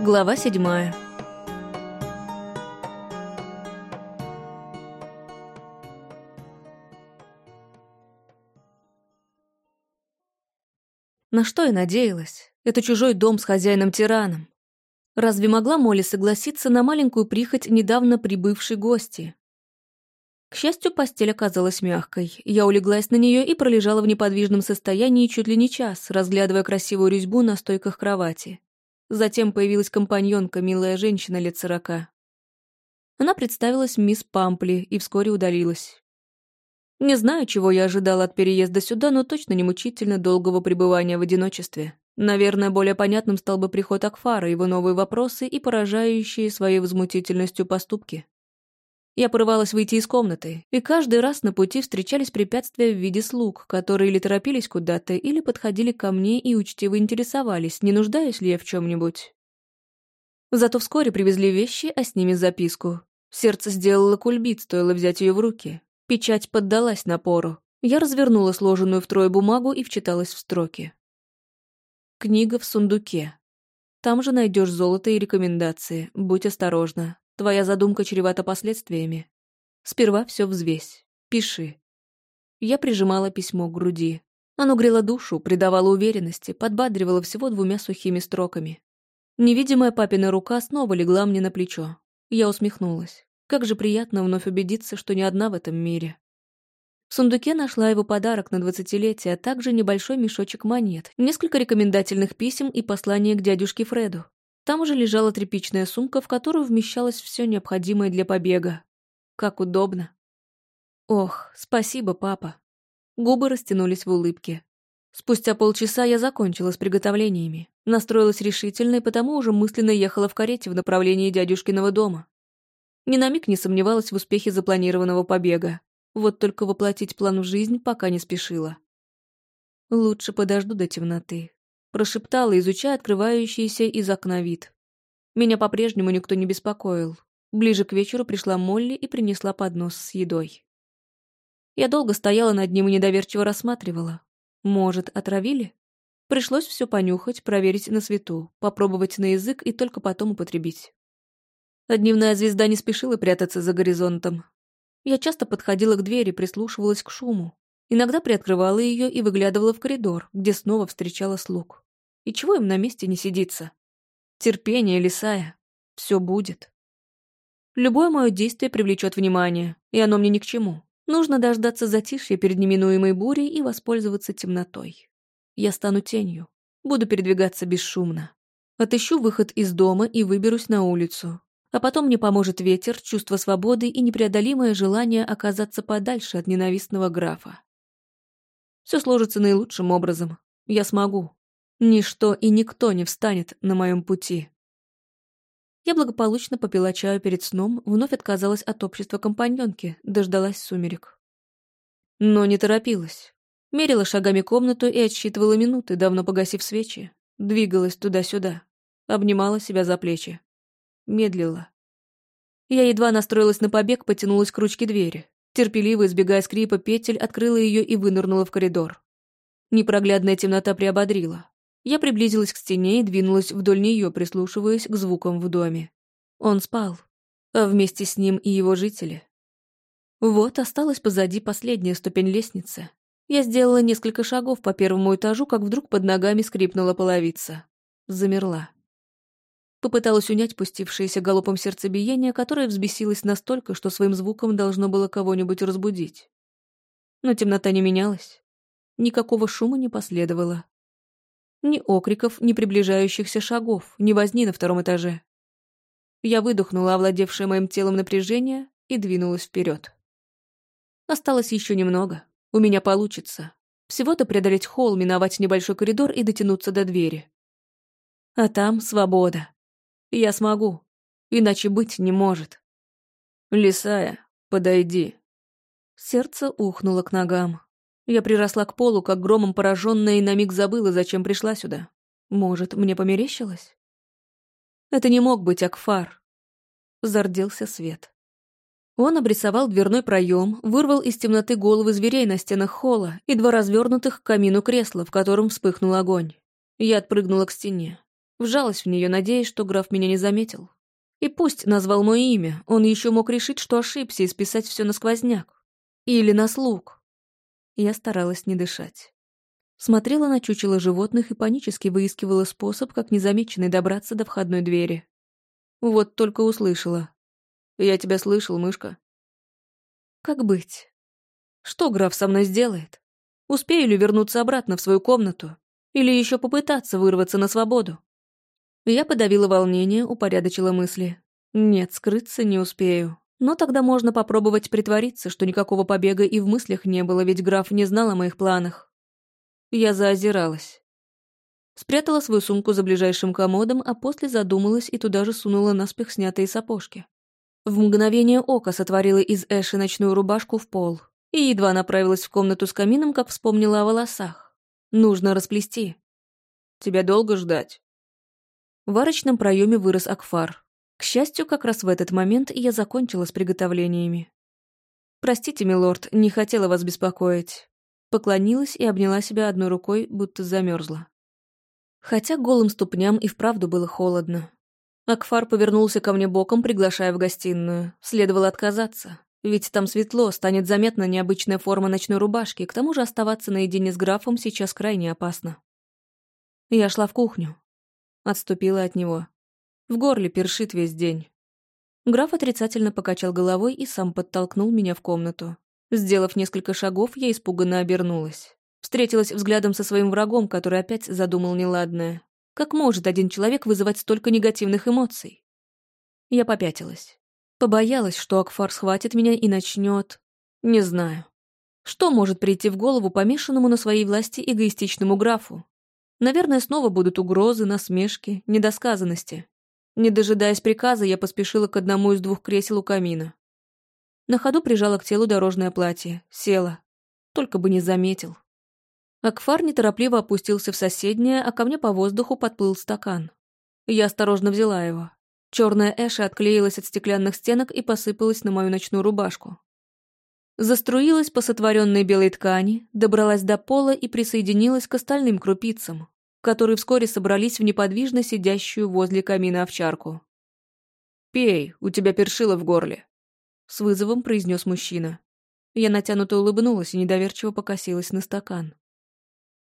Глава седьмая. На что я надеялась? Это чужой дом с хозяином-тираном. Разве могла Молли согласиться на маленькую прихоть недавно прибывшей гости? К счастью, постель оказалась мягкой. Я улеглась на нее и пролежала в неподвижном состоянии чуть ли не час, разглядывая красивую резьбу на стойках кровати. Затем появилась компаньонка, милая женщина лет сорока. Она представилась мисс Пампли и вскоре удалилась. Не знаю, чего я ожидала от переезда сюда, но точно не мучительно долгого пребывания в одиночестве. Наверное, более понятным стал бы приход Акфара, его новые вопросы и поражающие своей возмутительностью поступки. Я порывалась выйти из комнаты, и каждый раз на пути встречались препятствия в виде слуг, которые или торопились куда-то, или подходили ко мне и учтиво интересовались, не нуждаюсь ли я в чем-нибудь. Зато вскоре привезли вещи, а с ними записку. Сердце сделало кульбит, стоило взять ее в руки. Печать поддалась напору. Я развернула сложенную втрое бумагу и вчиталась в строки. Книга в сундуке. Там же найдешь золото и рекомендации. Будь осторожна. Твоя задумка чревата последствиями. Сперва все взвесь. Пиши. Я прижимала письмо к груди. Оно грело душу, придавало уверенности, подбадривало всего двумя сухими строками. Невидимая папина рука снова легла мне на плечо. Я усмехнулась. Как же приятно вновь убедиться, что не одна в этом мире. В сундуке нашла его подарок на двадцатилетие, а также небольшой мешочек монет, несколько рекомендательных писем и послание к дядюшке Фреду. Там уже лежала тряпичная сумка, в которую вмещалось все необходимое для побега. Как удобно. Ох, спасибо, папа. Губы растянулись в улыбке. Спустя полчаса я закончила с приготовлениями. Настроилась решительно и потому уже мысленно ехала в карете в направлении дядюшкиного дома. Ни на миг не сомневалась в успехе запланированного побега. Вот только воплотить план в жизнь пока не спешила. Лучше подожду до темноты, Прошептала, изучая открывающийся из окна вид. Меня по-прежнему никто не беспокоил. Ближе к вечеру пришла Молли и принесла поднос с едой. Я долго стояла над ним и недоверчиво рассматривала. Может, отравили? Пришлось все понюхать, проверить на свету, попробовать на язык и только потом употребить. А дневная звезда не спешила прятаться за горизонтом. Я часто подходила к двери, прислушивалась к шуму. Иногда приоткрывала ее и выглядывала в коридор, где снова встречала слуг. И чего им на месте не сидится? Терпение, Лисая. Все будет. Любое мое действие привлечет внимание, и оно мне ни к чему. Нужно дождаться затишья перед неминуемой бурей и воспользоваться темнотой. Я стану тенью, буду передвигаться бесшумно. Отыщу выход из дома и выберусь на улицу. А потом мне поможет ветер, чувство свободы и непреодолимое желание оказаться подальше от ненавистного графа. Все сложится наилучшим образом. Я смогу. Ничто и никто не встанет на моем пути. Я благополучно попила чаю перед сном, вновь отказалась от общества компаньонки, дождалась сумерек. Но не торопилась. Мерила шагами комнату и отсчитывала минуты, давно погасив свечи. Двигалась туда-сюда. Обнимала себя за плечи. Медлила. Я едва настроилась на побег, потянулась к ручке двери. Терпеливо избегая скрипа петель, открыла ее и вынырнула в коридор. Непроглядная темнота приободрила. Я приблизилась к стене и двинулась вдоль нее, прислушиваясь к звукам в доме. Он спал, а вместе с ним и его жители. Вот осталась позади последняя ступень лестницы. Я сделала несколько шагов по первому этажу, как вдруг под ногами скрипнула половица. Замерла. Попыталась унять пустившееся галопом сердцебиение, которое взбесилось настолько, что своим звуком должно было кого-нибудь разбудить. Но темнота не менялась. Никакого шума не последовало. Ни окриков, ни приближающихся шагов, ни возни на втором этаже. Я выдохнула овладевшее моим телом напряжение и двинулась вперед. Осталось еще немного. У меня получится. Всего-то преодолеть холл, миновать небольшой коридор и дотянуться до двери. А там свобода. Я смогу. Иначе быть не может. Лисая, подойди. Сердце ухнуло к ногам. Я приросла к полу, как громом пораженная, и на миг забыла, зачем пришла сюда. Может, мне померещилось? Это не мог быть Акфар. Зарделся свет. Он обрисовал дверной проем, вырвал из темноты головы зверей на стенах холла и два развернутых к камину кресла, в котором вспыхнул огонь. Я отпрыгнула к стене. Вжалась в нее, надеясь, что граф меня не заметил. И пусть назвал мое имя, он еще мог решить, что ошибся, и списать все на сквозняк. Или на слуг. Я старалась не дышать. Смотрела на чучело животных и панически выискивала способ, как незамеченной добраться до входной двери. Вот только услышала. «Я тебя слышал, мышка». «Как быть? Что граф со мной сделает? Успею ли вернуться обратно в свою комнату? Или еще попытаться вырваться на свободу?» Я подавила волнение, упорядочила мысли. Нет, скрыться не успею. Но тогда можно попробовать притвориться, что никакого побега и в мыслях не было, ведь граф не знал о моих планах. Я заозиралась. Спрятала свою сумку за ближайшим комодом, а после задумалась и туда же сунула наспех снятые сапожки. В мгновение ока сотворила из Эши ночную рубашку в пол и едва направилась в комнату с камином, как вспомнила о волосах. Нужно расплести. «Тебя долго ждать?» В арочном проеме вырос Акфар. К счастью, как раз в этот момент я закончила с приготовлениями. «Простите, милорд, не хотела вас беспокоить». Поклонилась и обняла себя одной рукой, будто замерзла. Хотя голым ступням и вправду было холодно. Акфар повернулся ко мне боком, приглашая в гостиную. Следовало отказаться. Ведь там светло, станет заметна необычная форма ночной рубашки, к тому же оставаться наедине с графом сейчас крайне опасно. Я шла в кухню, Отступила от него. В горле першит весь день. Граф отрицательно покачал головой и сам подтолкнул меня в комнату. Сделав несколько шагов, я испуганно обернулась. Встретилась взглядом со своим врагом, который опять задумал неладное. Как может один человек вызывать столько негативных эмоций? Я попятилась. Побоялась, что Акфар схватит меня и начнет. Не знаю. Что может прийти в голову помешанному на своей власти эгоистичному графу? Наверное, снова будут угрозы, насмешки, недосказанности. Не дожидаясь приказа, я поспешила к одному из двух кресел у камина. На ходу прижала к телу дорожное платье, села. Только бы не заметил. Акфар неторопливо опустился в соседнее, а ко мне по воздуху подплыл стакан. Я осторожно взяла его. Черная эша отклеилась от стеклянных стенок и посыпалась на мою ночную рубашку. Заструилась по сотворенной белой ткани, добралась до пола и присоединилась к остальным крупицам, которые вскоре собрались в неподвижно сидящую возле камина овчарку. «Пей, у тебя першило в горле», — с вызовом произнес мужчина. Я натянуто улыбнулась и недоверчиво покосилась на стакан.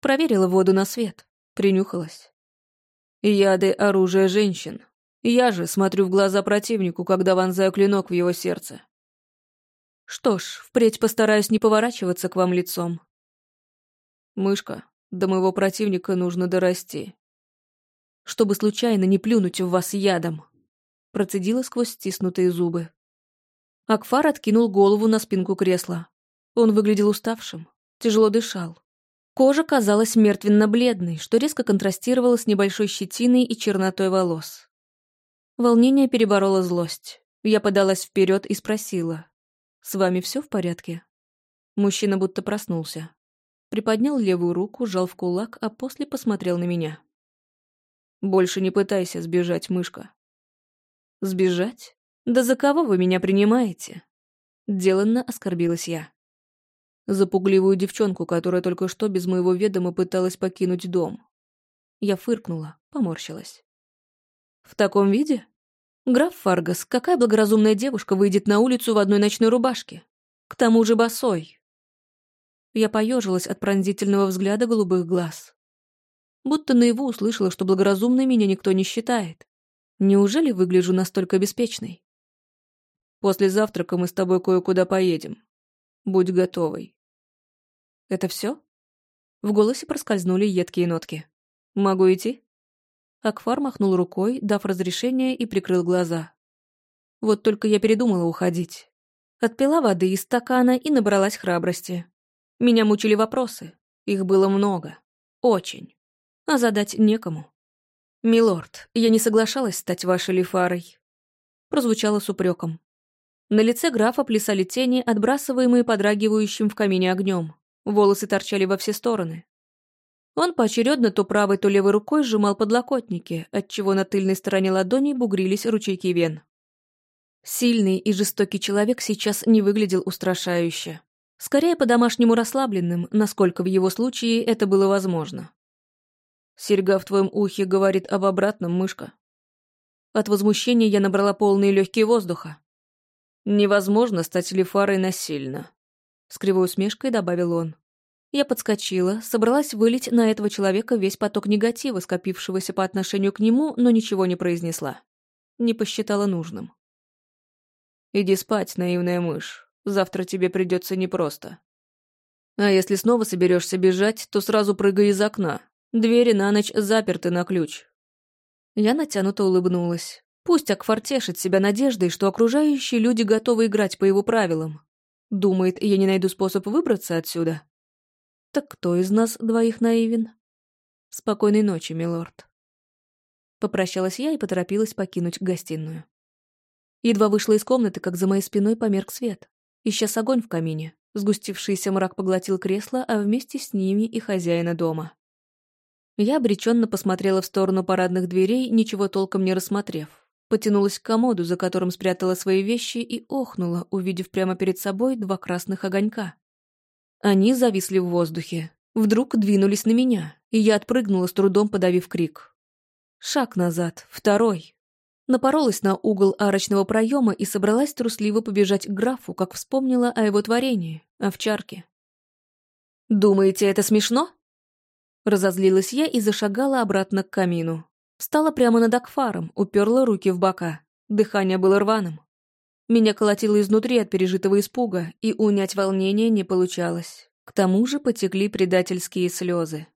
Проверила воду на свет, принюхалась. «Яды — оружие женщин. Я же смотрю в глаза противнику, когда вонзаю клинок в его сердце. Что ж, впредь постараюсь не поворачиваться к вам лицом. Мышка, до моего противника нужно дорасти. Чтобы случайно не плюнуть в вас ядом. Процедила сквозь стиснутые зубы. Акфар откинул голову на спинку кресла. Он выглядел уставшим, тяжело дышал. Кожа казалась мертвенно-бледной, что резко контрастировало с небольшой щетиной и чернотой волос. Волнение перебороло злость. Я подалась вперед и спросила. «С вами все в порядке?» Мужчина будто проснулся. Приподнял левую руку, сжал в кулак, а после посмотрел на меня. «Больше не пытайся сбежать, мышка». «Сбежать? Да за кого вы меня принимаете?» Деланно оскорбилась я. За пугливую девчонку, которая только что без моего ведома пыталась покинуть дом. Я фыркнула, поморщилась. «В таком виде?» «Граф Фаргас, какая благоразумная девушка выйдет на улицу в одной ночной рубашке? К тому же босой». Я поежилась от пронзительного взгляда голубых глаз. Будто наяву услышала, что благоразумной меня никто не считает. Неужели выгляжу настолько беспечной? «После завтрака мы с тобой кое-куда поедем. Будь готовой». «Это все?» В голосе проскользнули едкие нотки. «Могу идти?» Акфар махнул рукой, дав разрешение и прикрыл глаза. Вот только я передумала уходить. Отпила воды из стакана и набралась храбрости. Меня мучили вопросы. Их было много. Очень. А задать некому. «Милорд, я не соглашалась стать вашей лифарой», прозвучало с упреком. На лице графа плясали тени, отбрасываемые подрагивающим в камине огнем. Волосы торчали во все стороны. Он поочередно то правой, то левой рукой сжимал подлокотники, отчего на тыльной стороне ладони бугрились ручейки вен. Сильный и жестокий человек сейчас не выглядел устрашающе. Скорее по-домашнему расслабленным, насколько в его случае это было возможно. Серьга в твоем ухе говорит об обратном, мышка. От возмущения я набрала полные легкие воздуха. Невозможно стать лифарой насильно. С кривой усмешкой добавил он. Я подскочила, собралась вылить на этого человека весь поток негатива, скопившегося по отношению к нему, но ничего не произнесла. Не посчитала нужным. «Иди спать, наивная мышь. Завтра тебе придется непросто. А если снова соберешься бежать, то сразу прыгай из окна. Двери на ночь заперты на ключ». Я натянуто улыбнулась. Пусть Акфар тешит себя надеждой, что окружающие люди готовы играть по его правилам. Думает, я не найду способ выбраться отсюда. Так кто из нас двоих наивен? Спокойной ночи, милорд. Попрощалась я и поторопилась покинуть гостиную. Едва вышла из комнаты, как за моей спиной померк свет. Исчез огонь в камине. Сгустившийся мрак поглотил кресло, а вместе с ними и хозяина дома. Я обреченно посмотрела в сторону парадных дверей, ничего толком не рассмотрев. Потянулась к комоду, за которым спрятала свои вещи, и охнула, увидев прямо перед собой два красных огонька. Они зависли в воздухе. Вдруг двинулись на меня, и я отпрыгнула, с трудом подавив крик. Шаг назад, второй. Напоролась на угол арочного проема и собралась трусливо побежать к графу, как вспомнила о его творении, овчарке. «Думаете, это смешно?» Разозлилась я и зашагала обратно к камину. Встала прямо над Акфаром, уперла руки в бока. Дыхание было рваным. Меня колотило изнутри от пережитого испуга, и унять волнение не получалось. К тому же потекли предательские слезы.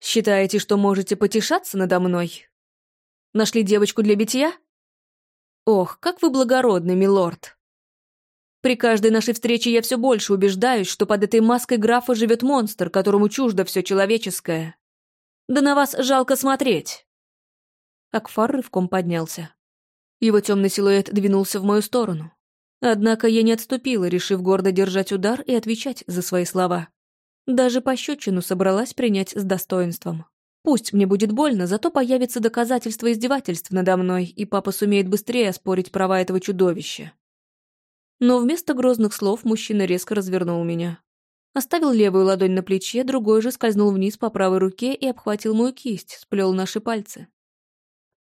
«Считаете, что можете потешаться надо мной? Нашли девочку для битья? Ох, как вы благородный, милорд!» При каждой нашей встрече я все больше убеждаюсь, что под этой маской графа живет монстр, которому чуждо все человеческое. Да на вас жалко смотреть. Акфар рывком поднялся. Его темный силуэт двинулся в мою сторону. Однако я не отступила, решив гордо держать удар и отвечать за свои слова. Даже пощечину собралась принять с достоинством. Пусть мне будет больно, зато появится доказательство издевательств надо мной, и папа сумеет быстрее оспорить права этого чудовища. Но вместо грозных слов мужчина резко развернул меня. Оставил левую ладонь на плече, другой же скользнул вниз по правой руке и обхватил мою кисть, сплел наши пальцы.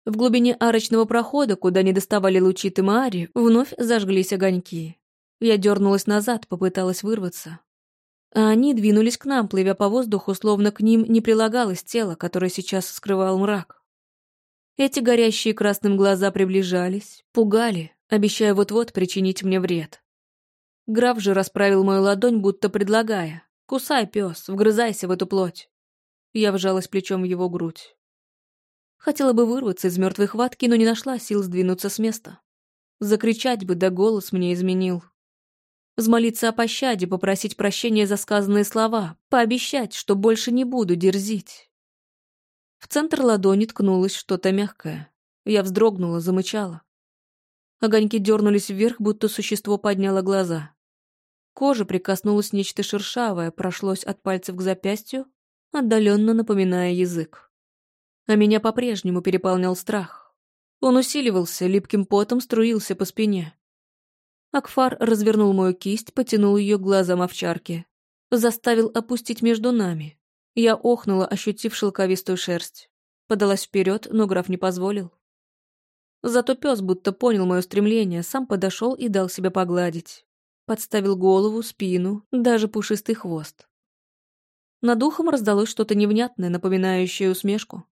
В глубине арочного прохода, куда не доставали лучи Тымаари, вновь зажглись огоньки. Я дернулась назад, попыталась вырваться. А они двинулись к нам, плывя по воздуху, словно к ним не прилагалось тело, которое сейчас скрывал мрак. Эти горящие красным глаза приближались, пугали, обещая вот-вот причинить мне вред. Граф же расправил мою ладонь, будто предлагая. «Кусай, пес, вгрызайся в эту плоть». Я вжалась плечом в его грудь. Хотела бы вырваться из мертвой хватки, но не нашла сил сдвинуться с места. Закричать бы, да голос мне изменил. Взмолиться о пощаде, попросить прощения за сказанные слова, пообещать, что больше не буду дерзить. В центр ладони ткнулось что-то мягкое. Я вздрогнула, замычала. Огоньки дернулись вверх, будто существо подняло глаза. Кожа прикоснулась нечто шершавое, прошлось от пальцев к запястью, отдаленно напоминая язык а меня по-прежнему переполнял страх. Он усиливался, липким потом струился по спине. Акфар развернул мою кисть, потянул ее к глазам овчарки. Заставил опустить между нами. Я охнула, ощутив шелковистую шерсть. Подалась вперед, но граф не позволил. Зато пес будто понял мое стремление, сам подошел и дал себя погладить. Подставил голову, спину, даже пушистый хвост. Над ухом раздалось что-то невнятное, напоминающее усмешку.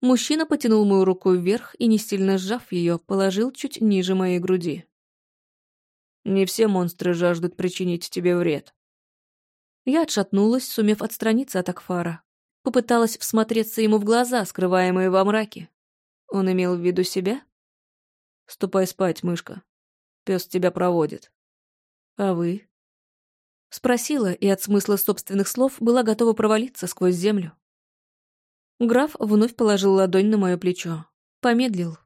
Мужчина потянул мою руку вверх и, не сильно сжав ее, положил чуть ниже моей груди. «Не все монстры жаждут причинить тебе вред». Я отшатнулась, сумев отстраниться от Акфара. Попыталась всмотреться ему в глаза, скрываемые во мраке. Он имел в виду себя? «Ступай спать, мышка. Пес тебя проводит». «А вы?» Спросила, и от смысла собственных слов была готова провалиться сквозь землю. Граф вновь положил ладонь на мое плечо. Помедлил.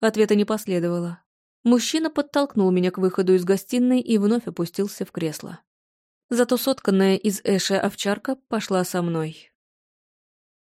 Ответа не последовало. Мужчина подтолкнул меня к выходу из гостиной и вновь опустился в кресло. Зато сотканная из Эша овчарка пошла со мной.